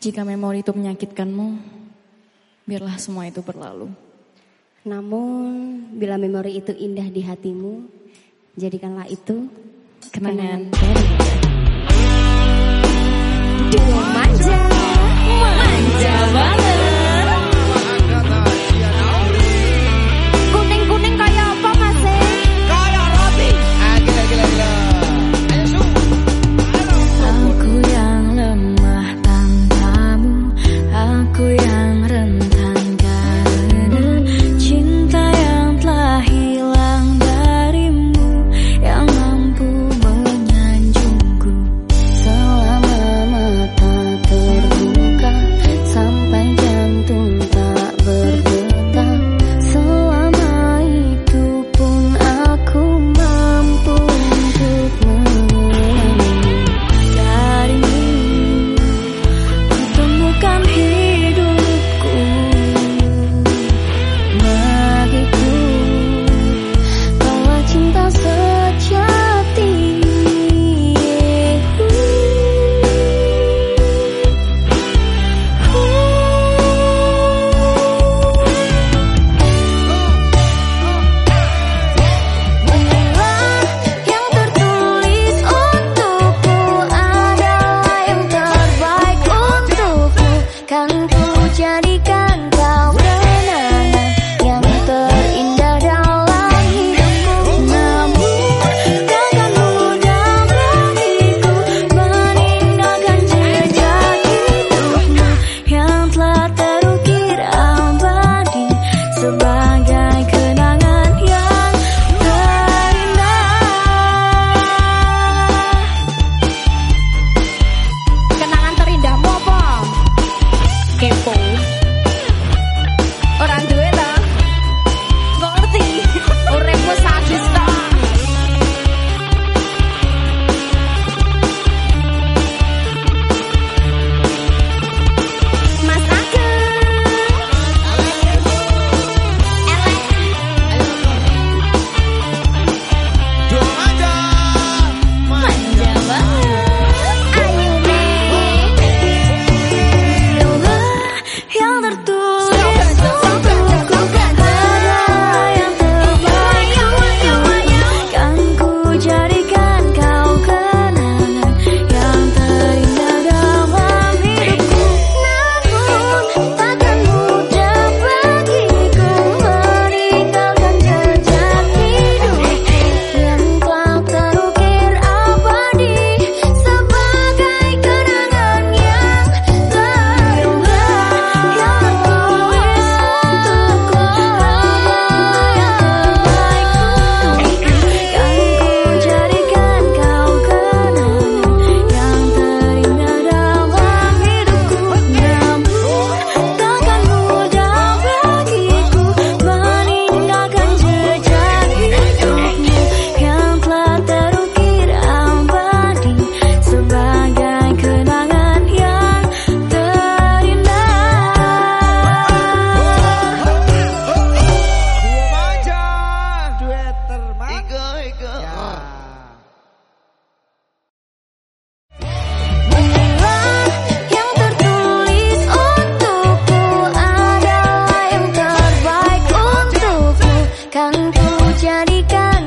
Jika memori itu menyakitkanmu, biarlah semua itu berlalu. Namun, bila memori itu indah di hatimu, jadikanlah itu Kenangan kenangan 家里干